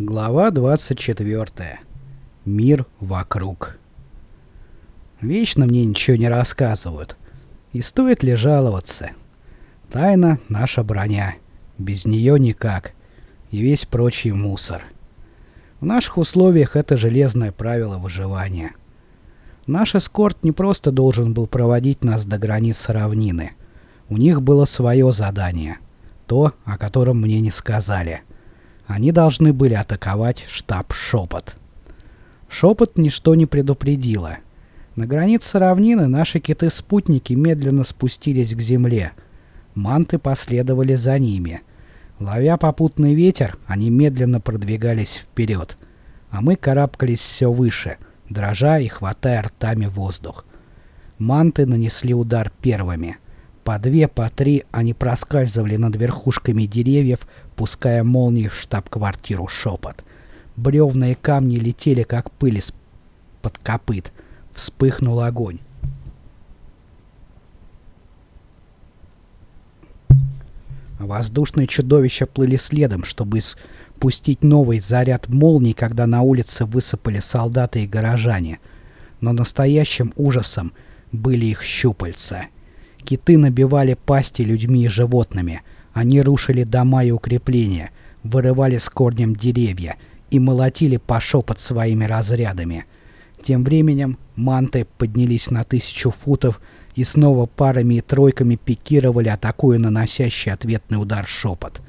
Глава 24. Мир вокруг. Вечно мне ничего не рассказывают. И стоит ли жаловаться? Тайна — наша броня. Без нее никак. И весь прочий мусор. В наших условиях это железное правило выживания. Наш эскорт не просто должен был проводить нас до границ равнины. У них было свое задание. То, о котором мне не сказали — они должны были атаковать штаб «Шепот». «Шепот» ничто не предупредило. На границе равнины наши киты-спутники медленно спустились к земле. Манты последовали за ними. Ловя попутный ветер, они медленно продвигались вперед. А мы карабкались все выше, дрожа и хватая ртами воздух. Манты нанесли удар первыми — по две, по три они проскальзывали над верхушками деревьев, пуская молнии в штаб-квартиру шепот. Бревна камни летели, как пыль из-под копыт. Вспыхнул огонь. Воздушные чудовища плыли следом, чтобы спустить новый заряд молний, когда на улице высыпали солдаты и горожане. Но настоящим ужасом были их щупальца — Киты набивали пасти людьми и животными. Они рушили дома и укрепления, вырывали с корнем деревья и молотили по шепот своими разрядами. Тем временем манты поднялись на тысячу футов и снова парами и тройками пикировали, атакуя наносящий ответный удар шепот.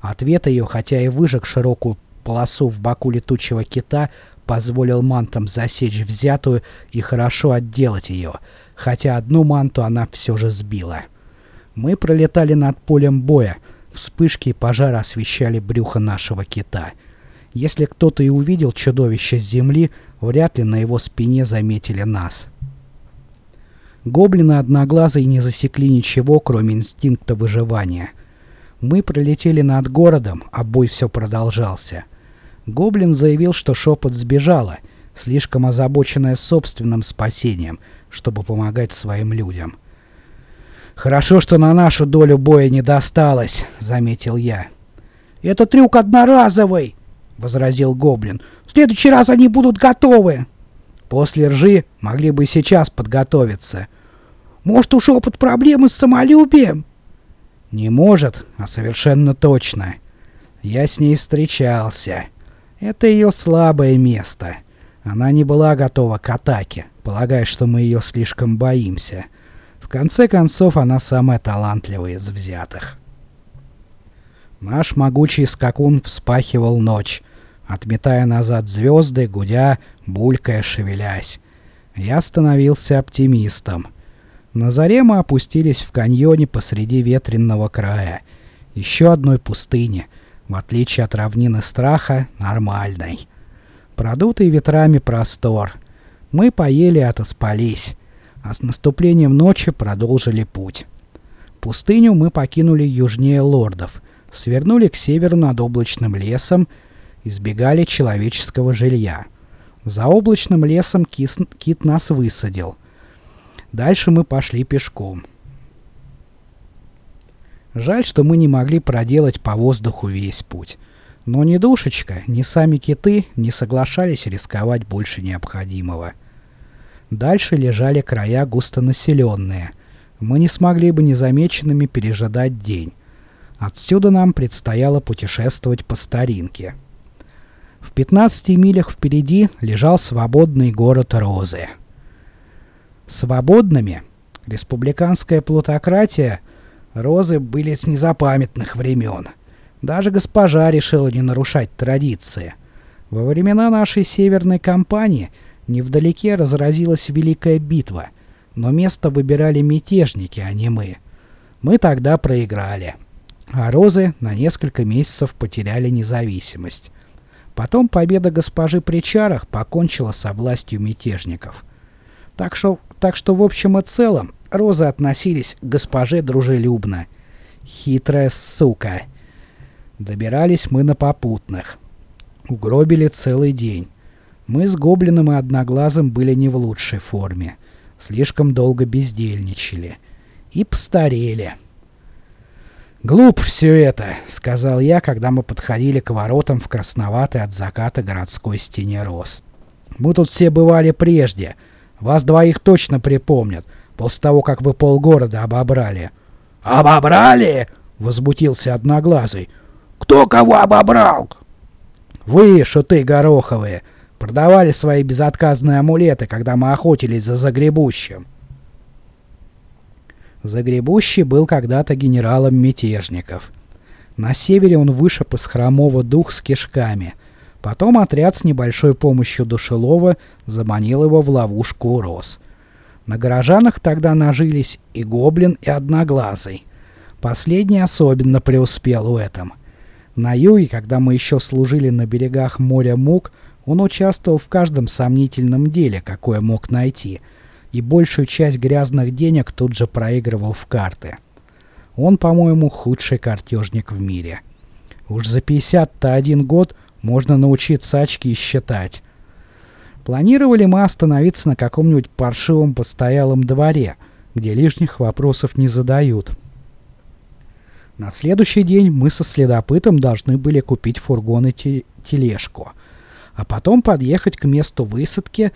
Ответ ее, хотя и выжег широкую полосу в боку летучего кита, позволил мантам засечь взятую и хорошо отделать ее — хотя одну манту она все же сбила. Мы пролетали над полем боя, вспышки и пожар освещали брюхо нашего кита. Если кто-то и увидел чудовище с земли, вряд ли на его спине заметили нас. Гоблины одноглазые не засекли ничего, кроме инстинкта выживания. Мы пролетели над городом, а бой все продолжался. Гоблин заявил, что шепот сбежала, слишком озабоченная собственным спасением — чтобы помогать своим людям. «Хорошо, что на нашу долю боя не досталось», — заметил я. «Это трюк одноразовый», — возразил Гоблин. «В следующий раз они будут готовы». «После ржи могли бы сейчас подготовиться». «Может, уж опыт проблемы с самолюбием?» «Не может, а совершенно точно. Я с ней встречался. Это ее слабое место. Она не была готова к атаке, полагая, что мы ее слишком боимся. В конце концов, она самая талантливая из взятых. Наш могучий скакун вспахивал ночь, отметая назад звезды, гудя, булькая, шевелясь. Я становился оптимистом. На заре мы опустились в каньоне посреди ветренного края. Еще одной пустыни, в отличие от равнины страха, нормальной. Продутый ветрами простор — мы поели отоспались, а с наступлением ночи продолжили путь. Пустыню мы покинули южнее лордов, свернули к северу над облачным лесом, избегали человеческого жилья. За облачным лесом кис, кит нас высадил. Дальше мы пошли пешком. Жаль, что мы не могли проделать по воздуху весь путь. Но ни душечка, ни сами киты не соглашались рисковать больше необходимого. Дальше лежали края густонаселенные. Мы не смогли бы незамеченными пережидать день. Отсюда нам предстояло путешествовать по старинке. В 15 милях впереди лежал свободный город Розы. Свободными республиканская плутократия Розы были с незапамятных времен. Даже госпожа решила не нарушать традиции. Во времена нашей северной кампании невдалеке разразилась Великая битва, но место выбирали мятежники, а не мы. Мы тогда проиграли. А розы на несколько месяцев потеряли независимость. Потом победа госпожи при чарах покончила со властью мятежников. Так что, так что в общем и целом розы относились к госпоже дружелюбно. Хитрая сука. Добирались мы на попутных. Угробили целый день. Мы с Гоблином и Одноглазым были не в лучшей форме. Слишком долго бездельничали. И постарели. «Глуп все это», — сказал я, когда мы подходили к воротам в красноватой от заката городской стене роз. «Мы тут все бывали прежде. Вас двоих точно припомнят, после того, как вы полгорода обобрали». «Обобрали?» — возмутился Одноглазый. «Кто кого обобрал?» «Вы, шуты гороховые, продавали свои безотказные амулеты, когда мы охотились за Загребущим». Загребущий был когда-то генералом мятежников. На севере он вышиб из Хромова дух с кишками. Потом отряд с небольшой помощью Душелова заманил его в ловушку роз. На горожанах тогда нажились и Гоблин, и Одноглазый. Последний особенно преуспел в этом. На юге, когда мы еще служили на берегах моря Мук, он участвовал в каждом сомнительном деле, какое мог найти — и большую часть грязных денег тут же проигрывал в карты. Он, по-моему, худший картежник в мире. Уж за 50-то один год можно научиться очки считать. Планировали мы остановиться на каком-нибудь паршивом постоялом дворе, где лишних вопросов не задают. На следующий день мы со следопытом должны были купить фургон и тележку, а потом подъехать к месту высадки,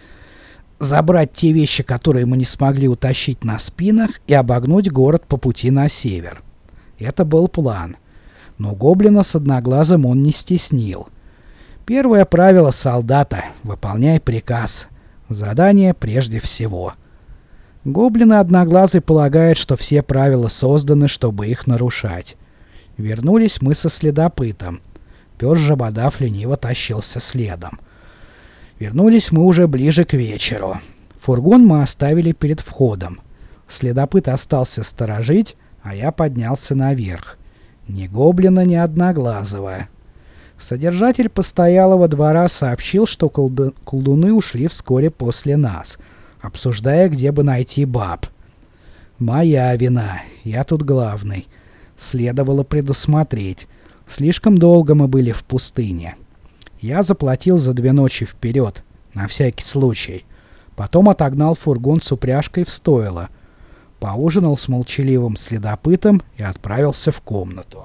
забрать те вещи, которые мы не смогли утащить на спинах, и обогнуть город по пути на север. Это был план. Но гоблина с одноглазым он не стеснил. Первое правило солдата — выполняй приказ. Задание прежде всего. Гоблины одноглазый полагают, что все правила созданы, чтобы их нарушать. Вернулись мы со следопытом. Пёс Жабодав лениво тащился следом. Вернулись мы уже ближе к вечеру. Фургон мы оставили перед входом. Следопыт остался сторожить, а я поднялся наверх. Ни гоблина, ни одноглазого. Содержатель постоялого двора сообщил, что колду колдуны ушли вскоре после нас, обсуждая, где бы найти баб. Моя вина, я тут главный. Следовало предусмотреть. Слишком долго мы были в пустыне. Я заплатил за две ночи вперед, на всякий случай. Потом отогнал фургон с упряжкой в стойло. Поужинал с молчаливым следопытом и отправился в комнату.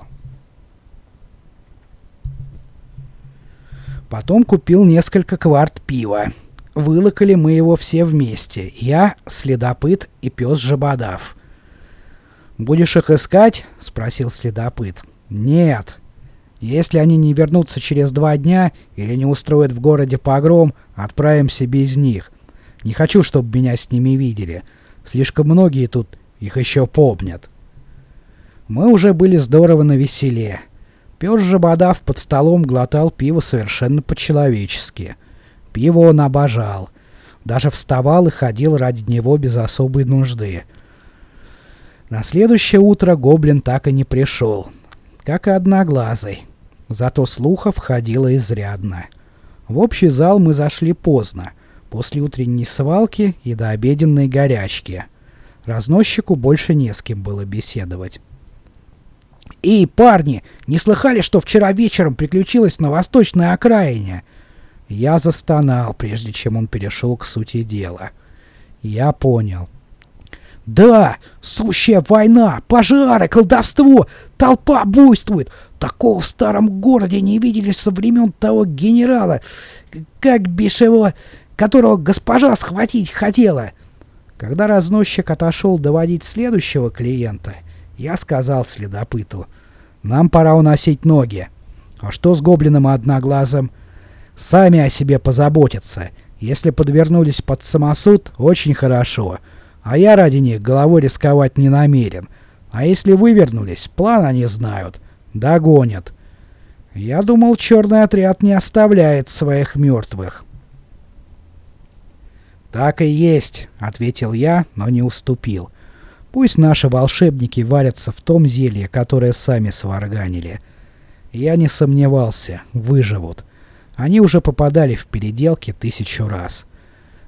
Потом купил несколько кварт пива. Вылокали мы его все вместе. Я, следопыт и пес Жабодав. «Будешь их искать?» — спросил следопыт. «Нет. Если они не вернутся через два дня или не устроят в городе погром, отправимся без них. Не хочу, чтобы меня с ними видели. Слишком многие тут их еще помнят. Мы уже были здорово на веселе. Пёс же бодав под столом глотал пиво совершенно по-человечески. Пиво он обожал. Даже вставал и ходил ради него без особой нужды. На следующее утро гоблин так и не пришел как и одноглазый. Зато слухов ходило изрядно. В общий зал мы зашли поздно, после утренней свалки и до обеденной горячки. Разносчику больше не с кем было беседовать. «Эй, парни, не слыхали, что вчера вечером приключилось на восточной окраине?» Я застонал, прежде чем он перешел к сути дела. Я понял. Да, сущая война, пожары, колдовство, толпа буйствует. Такого в старом городе не видели со времен того генерала, как бишь которого госпожа схватить хотела. Когда разносчик отошел доводить следующего клиента, я сказал следопыту, нам пора уносить ноги. А что с гоблином одноглазым? Сами о себе позаботятся. Если подвернулись под самосуд, очень хорошо. А я ради них головой рисковать не намерен. А если вывернулись, план они знают. Догонят. Я думал, черный отряд не оставляет своих мертвых. «Так и есть», — ответил я, но не уступил. «Пусть наши волшебники варятся в том зелье, которое сами сварганили». Я не сомневался, выживут. Они уже попадали в переделки тысячу раз.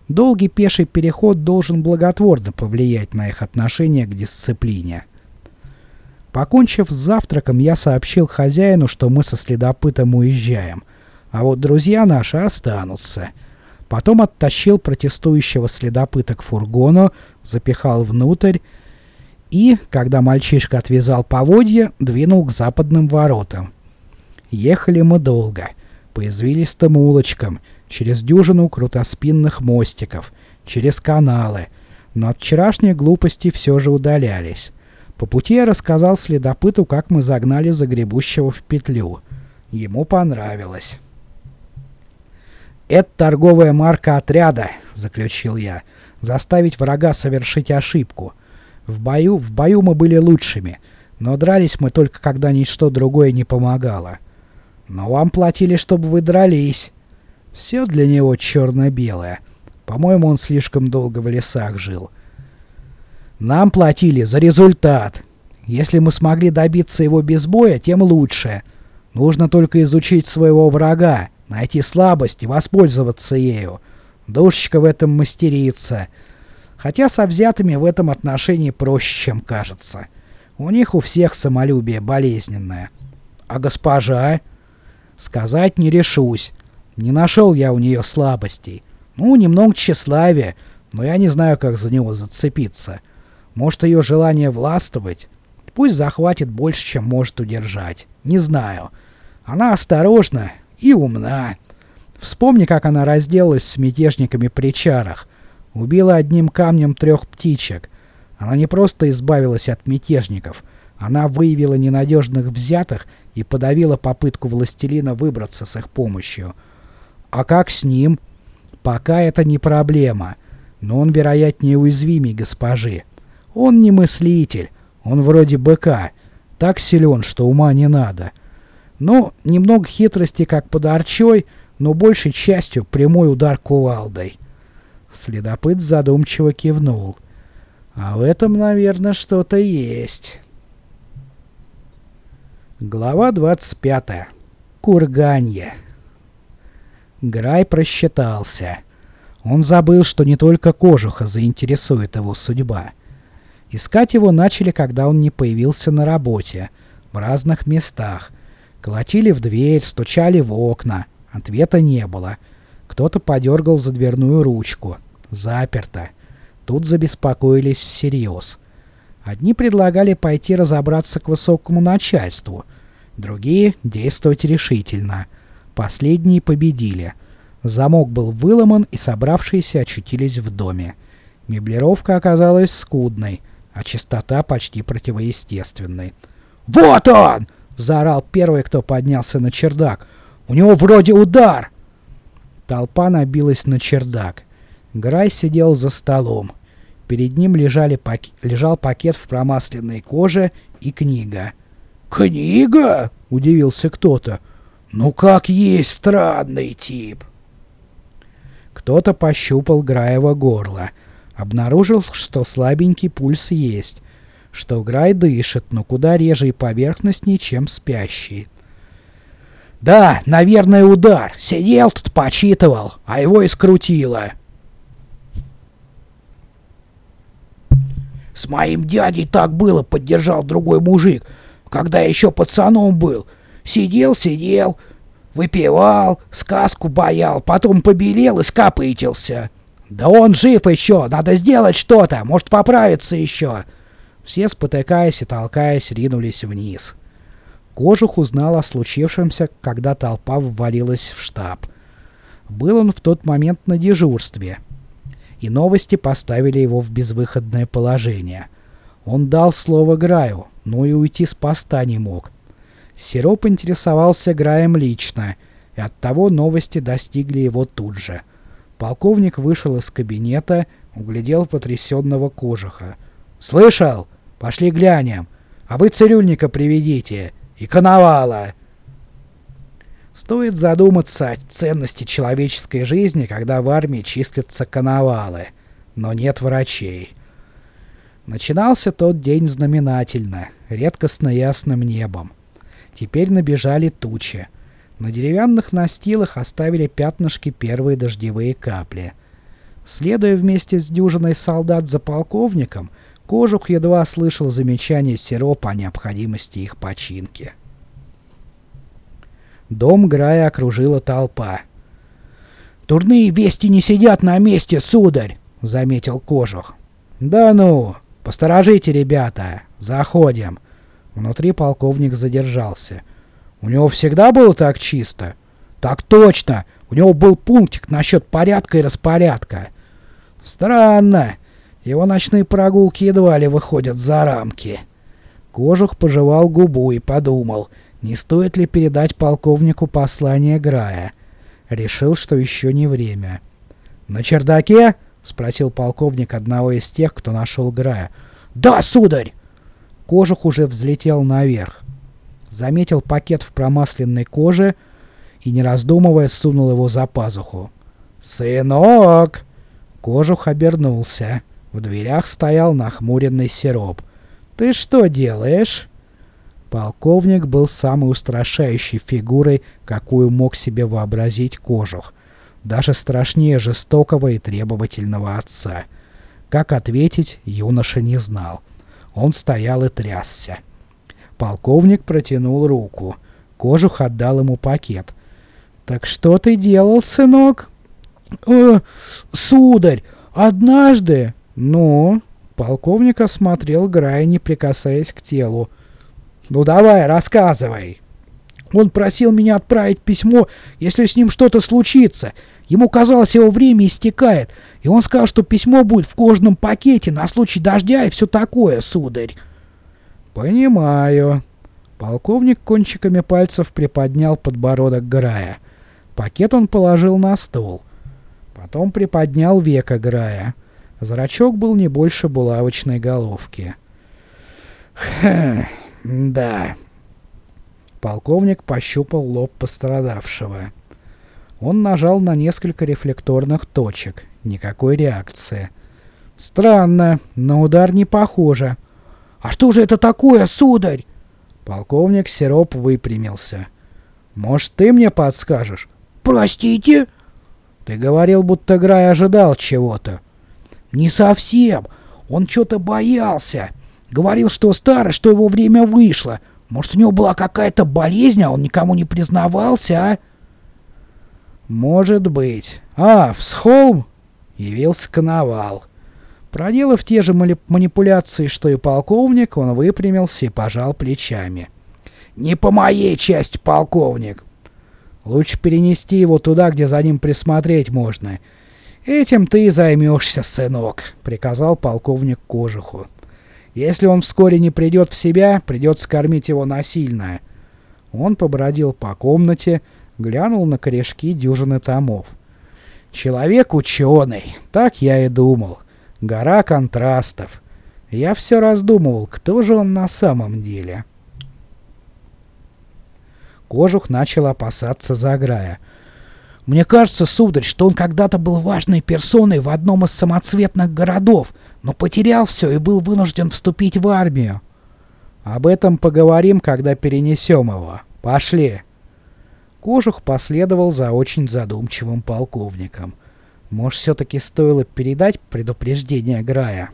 Долгий пеший переход должен благотворно повлиять на их отношение к дисциплине. Покончив с завтраком, я сообщил хозяину, что мы со следопытом уезжаем, а вот друзья наши останутся. Потом оттащил протестующего следопыта к фургону, запихал внутрь и, когда мальчишка отвязал поводья, двинул к западным воротам. Ехали мы долго, по извилистым улочкам, через дюжину крутоспинных мостиков, через каналы, но от вчерашней глупости все же удалялись. По пути я рассказал следопыту, как мы загнали загребущего в петлю. Ему понравилось. «Это торговая марка отряда», — заключил я. «Заставить врага совершить ошибку. В бою, в бою мы были лучшими, но дрались мы только когда ничто другое не помогало. Но вам платили, чтобы вы дрались. Все для него черно-белое. По-моему, он слишком долго в лесах жил. Нам платили за результат. Если мы смогли добиться его без боя, тем лучше. Нужно только изучить своего врага, найти слабость и воспользоваться ею. Душечка в этом мастерица. Хотя со взятыми в этом отношении проще, чем кажется. У них у всех самолюбие болезненное. А госпожа? Сказать не решусь. Не нашел я у нее слабостей. Ну, немного тщеславия, но я не знаю, как за него зацепиться. Может, ее желание властвовать? Пусть захватит больше, чем может удержать. Не знаю. Она осторожна и умна. Вспомни, как она разделалась с мятежниками при чарах. Убила одним камнем трех птичек. Она не просто избавилась от мятежников. Она выявила ненадежных взятых и подавила попытку властелина выбраться с их помощью. А как с ним? Пока это не проблема. Но он, вероятнее, уязвимей госпожи. Он не мыслитель. Он вроде быка. Так силен, что ума не надо. Ну, немного хитрости, как под арчой, но большей частью прямой удар кувалдой. Следопыт задумчиво кивнул. А в этом, наверное, что-то есть. Глава 25. Курганье. Грай просчитался. Он забыл, что не только кожуха заинтересует его судьба. Искать его начали, когда он не появился на работе, в разных местах. Колотили в дверь, стучали в окна. Ответа не было. Кто-то подергал за дверную ручку. Заперто. Тут забеспокоились всерьез. Одни предлагали пойти разобраться к высокому начальству, другие — действовать решительно. Последние победили. Замок был выломан, и собравшиеся очутились в доме. Меблировка оказалась скудной, а чистота почти противоестественной. «Вот он!» — заорал первый, кто поднялся на чердак. «У него вроде удар!» Толпа набилась на чердак. Грай сидел за столом. Перед ним лежали пак... лежал пакет в промасленной коже и книга. «Книга?» — удивился кто-то. «Ну как есть странный тип!» Кто-то пощупал Граева горло. Обнаружил, что слабенький пульс есть, что Грай дышит, но куда реже и поверхностнее, чем спящий. «Да, наверное, удар. Сидел тут, почитывал, а его и скрутило». «С моим дядей так было», — поддержал другой мужик, когда еще пацаном был. Сидел, сидел, выпивал, сказку боял, потом побелел и скопытился. «Да он жив еще, надо сделать что-то, может поправиться еще». Все, спотыкаясь и толкаясь, ринулись вниз. Кожух узнал о случившемся, когда толпа ввалилась в штаб. Был он в тот момент на дежурстве — и новости поставили его в безвыходное положение. Он дал слово Граю, но и уйти с поста не мог. Сироп интересовался Граем лично, и оттого новости достигли его тут же. Полковник вышел из кабинета, углядел потрясенного кожуха. «Слышал? Пошли глянем. А вы цирюльника приведите. И коновала!» Стоит задуматься о ценности человеческой жизни, когда в армии числятся коновалы, но нет врачей. Начинался тот день знаменательно, редкостно ясным небом. Теперь набежали тучи. На деревянных настилах оставили пятнышки первые дождевые капли. Следуя вместе с дюжиной солдат за полковником, Кожух едва слышал замечания Сиропа о необходимости их починки. Дом Грая окружила толпа. «Турные вести не сидят на месте, сударь!» — заметил Кожух. «Да ну! «Посторожите, ребята! Заходим!» Внутри полковник задержался. «У него всегда было так чисто?» «Так точно! У него был пунктик насчет порядка и распорядка». «Странно. Его ночные прогулки едва ли выходят за рамки». Кожух пожевал губу и подумал, не стоит ли передать полковнику послание Грая. Решил, что еще не время. «На чердаке?» — спросил полковник одного из тех, кто нашел Грая. «Да, сударь!» Кожух уже взлетел наверх. Заметил пакет в промасленной коже и, не раздумывая, сунул его за пазуху. «Сынок!» Кожух обернулся. В дверях стоял нахмуренный сироп. «Ты что делаешь?» Полковник был самой устрашающей фигурой, какую мог себе вообразить Кожух. Даже страшнее жестокого и требовательного отца. Как ответить, юноша не знал. Он стоял и трясся. Полковник протянул руку. Кожух отдал ему пакет. «Так что ты делал, сынок?» «Э, сударь, однажды...» «Ну?» Полковник осмотрел Грая, не прикасаясь к телу. «Ну давай, рассказывай!» Он просил меня отправить письмо, если с ним что-то случится. Ему казалось, его время истекает, и он сказал, что письмо будет в кожаном пакете на случай дождя и все такое, сударь. Понимаю. Полковник кончиками пальцев приподнял подбородок Грая. Пакет он положил на стол. Потом приподнял века Грая. Зрачок был не больше булавочной головки. Хм, да. Полковник пощупал лоб пострадавшего. Он нажал на несколько рефлекторных точек. Никакой реакции. Странно, на удар не похоже. «А что же это такое, сударь?» Полковник Сироп выпрямился. «Может, ты мне подскажешь?» «Простите?» «Ты говорил, будто Грай ожидал чего-то». «Не совсем. Он что-то боялся. Говорил, что старый, что его время вышло. Может, у него была какая-то болезнь, а он никому не признавался, а?» «Может быть. А, в Схолм?» Явился Коновал. Проделав те же манипуляции, что и полковник, он выпрямился и пожал плечами. «Не по моей части, полковник!» «Лучше перенести его туда, где за ним присмотреть можно. Этим ты и займешься, сынок», — приказал полковник Кожуху. «Если он вскоре не придет в себя, придется кормить его насильно». Он побродил по комнате, глянул на корешки дюжины томов. «Человек ученый, так я и думал. Гора контрастов. Я все раздумывал, кто же он на самом деле». Кожух начал опасаться Заграя. «Мне кажется, сударь, что он когда-то был важной персоной в одном из самоцветных городов, но потерял все и был вынужден вступить в армию. Об этом поговорим, когда перенесем его. Пошли!» Кожух последовал за очень задумчивым полковником. Может, все-таки стоило передать предупреждение Грая?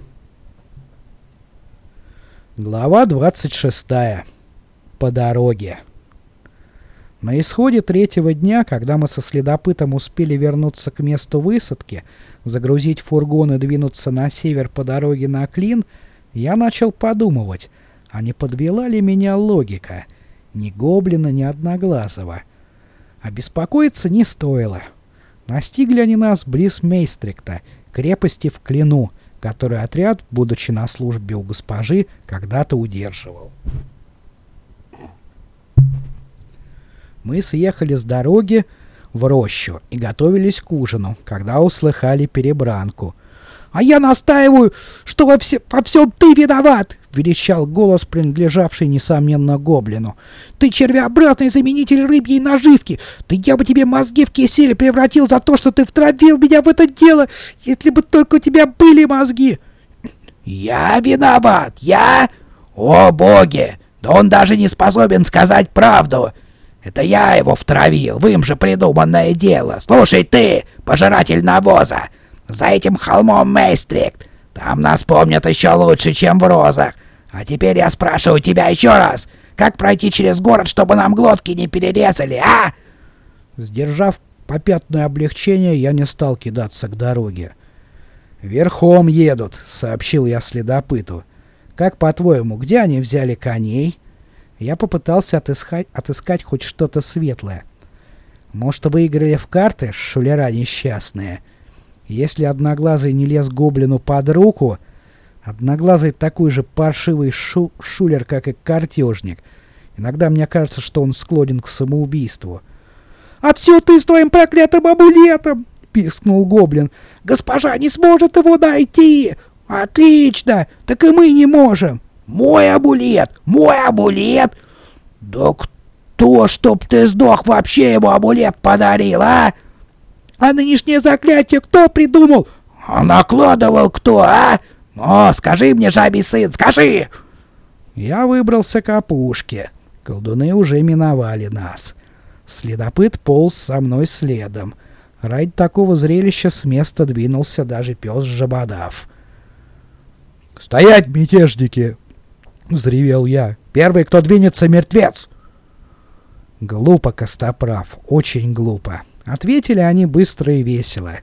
Глава 26. По дороге. На исходе третьего дня, когда мы со следопытом успели вернуться к месту высадки, загрузить фургон и двинуться на север по дороге на Клин, я начал подумывать, а не подвела ли меня логика? Ни Гоблина, ни Одноглазого — а беспокоиться не стоило. Настигли они нас близ Мейстрикта, крепости в Клину, который отряд, будучи на службе у госпожи, когда-то удерживал. Мы съехали с дороги в рощу и готовились к ужину, когда услыхали перебранку. «А я настаиваю, что во, все, во всем ты виноват!» — верещал голос, принадлежавший, несомненно, гоблину. «Ты червеобразный заменитель рыбьей наживки! Ты я бы тебе мозги в кисель превратил за то, что ты втравил меня в это дело, если бы только у тебя были мозги!» «Я виноват! Я? О, боги! Да он даже не способен сказать правду!» Это я его втравил, в им же придуманное дело. Слушай ты, пожиратель навоза, за этим холмом Мейстрикт. Там нас помнят еще лучше, чем в Розах. А теперь я спрашиваю тебя еще раз. Как пройти через город, чтобы нам глотки не перерезали, а?» Сдержав попятное облегчение, я не стал кидаться к дороге. «Верхом едут», — сообщил я следопыту. «Как, по-твоему, где они взяли коней?» Я попытался отыскать, отыскать хоть что-то светлое. Может, выиграли в карты, шулера несчастные? Если Одноглазый не лез гоблину под руку... Одноглазый такой же паршивый шу шулер, как и картежник. Иногда мне кажется, что он склонен к самоубийству. «А все ты с твоим проклятым амулетом!» — пискнул гоблин. «Госпожа не сможет его найти!» «Отлично! Так и мы не можем!» «Мой амулет! Мой амулет!» «Да кто, чтоб ты сдох, вообще ему амулет подарил, а?» «А нынешнее заклятие кто придумал?» «А накладывал кто, а? Ну, скажи мне, жабий сын, скажи!» Я выбрался к опушке. Колдуны уже миновали нас. Следопыт полз со мной следом. Ради такого зрелища с места двинулся даже пес Жабодав. «Стоять, мятежники!» — взревел я. «Первый, кто двинется, мертвец!» Глупо, Костоправ, очень глупо. Ответили они быстро и весело.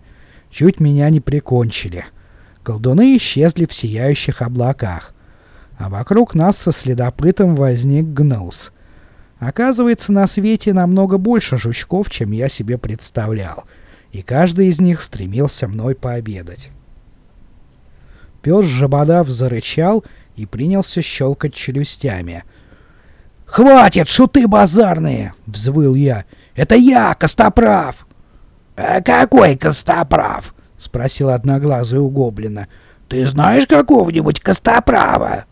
Чуть меня не прикончили. Колдуны исчезли в сияющих облаках. А вокруг нас со следопытом возник гнус. Оказывается, на свете намного больше жучков, чем я себе представлял. И каждый из них стремился мной пообедать. Пес Жабодав зарычал и принялся щелкать челюстями. «Хватит, шуты базарные!» — взвыл я. «Это я, Костоправ!» «А какой Костоправ?» — спросил одноглазый у гоблина. «Ты знаешь какого-нибудь Костоправа?»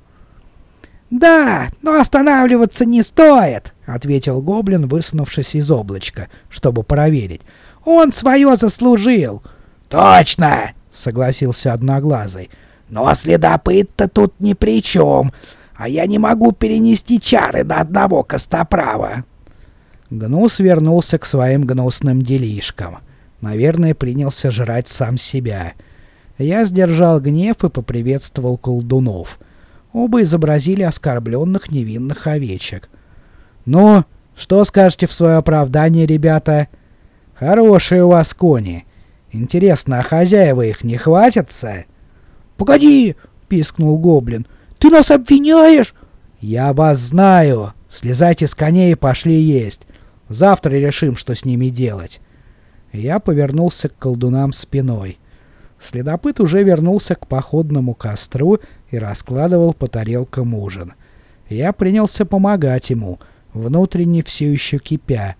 «Да, но останавливаться не стоит», — ответил гоблин, высунувшись из облачка, чтобы проверить. «Он свое заслужил». «Точно!» — согласился Одноглазый. «Но следопыт-то тут ни при чем, а я не могу перенести чары на одного костоправа». Гнус вернулся к своим гнусным делишкам. Наверное, принялся жрать сам себя. Я сдержал гнев и поприветствовал колдунов — Оба изобразили оскорбленных невинных овечек. «Ну, что скажете в свое оправдание, ребята? Хорошие у вас кони. Интересно, а хозяева их не хватятся?» «Погоди!» — пискнул гоблин. «Ты нас обвиняешь?» «Я вас знаю. Слезайте с коней и пошли есть. Завтра решим, что с ними делать». Я повернулся к колдунам спиной. Следопыт уже вернулся к походному костру и раскладывал по тарелкам ужин. Я принялся помогать ему, внутренне все еще кипя.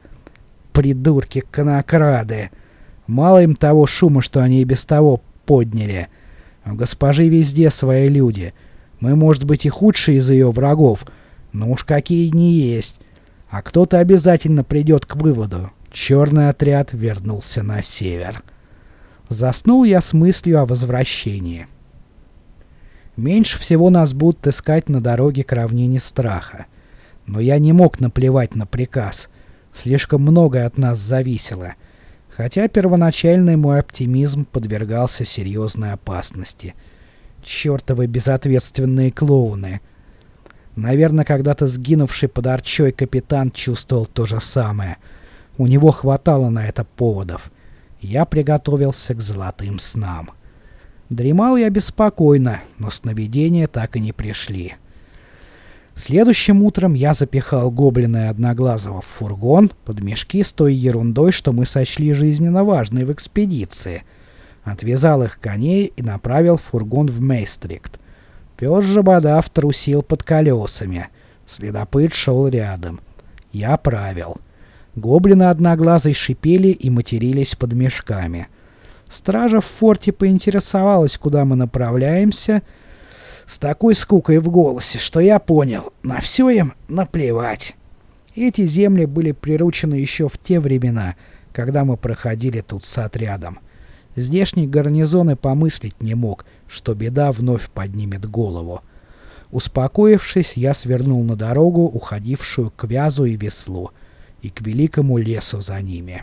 Придурки-конокрады! Мало им того шума, что они и без того подняли. У госпожи везде свои люди. Мы, может быть, и худшие из ее врагов, но уж какие не есть. А кто-то обязательно придет к выводу. Черный отряд вернулся на север. Заснул я с мыслью о возвращении. Меньше всего нас будут искать на дороге к равнине страха. Но я не мог наплевать на приказ. Слишком многое от нас зависело. Хотя первоначальный мой оптимизм подвергался серьезной опасности. Чёртовы безответственные клоуны. Наверное, когда-то сгинувший под арчой капитан чувствовал то же самое. У него хватало на это поводов я приготовился к золотым снам. Дремал я беспокойно, но сновидения так и не пришли. Следующим утром я запихал гоблина и одноглазого в фургон под мешки с той ерундой, что мы сочли жизненно важной в экспедиции. Отвязал их коней и направил фургон в Мейстрикт. Пес же бодав трусил под колесами. Следопыт шел рядом. Я правил. Гоблины одноглазой шипели и матерились под мешками. Стража в форте поинтересовалась, куда мы направляемся, с такой скукой в голосе, что я понял, на все им наплевать. Эти земли были приручены еще в те времена, когда мы проходили тут с отрядом. Здешний гарнизон и помыслить не мог, что беда вновь поднимет голову. Успокоившись, я свернул на дорогу, уходившую к вязу и веслу и к великому лесу за ними.